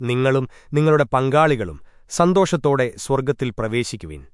നിങ്ങളും നിങ്ങളുടെ പങ്കാളികളും സന്തോഷത്തോടെ സ്വർഗത്തിൽ പ്രവേശിക്കുവിൻ.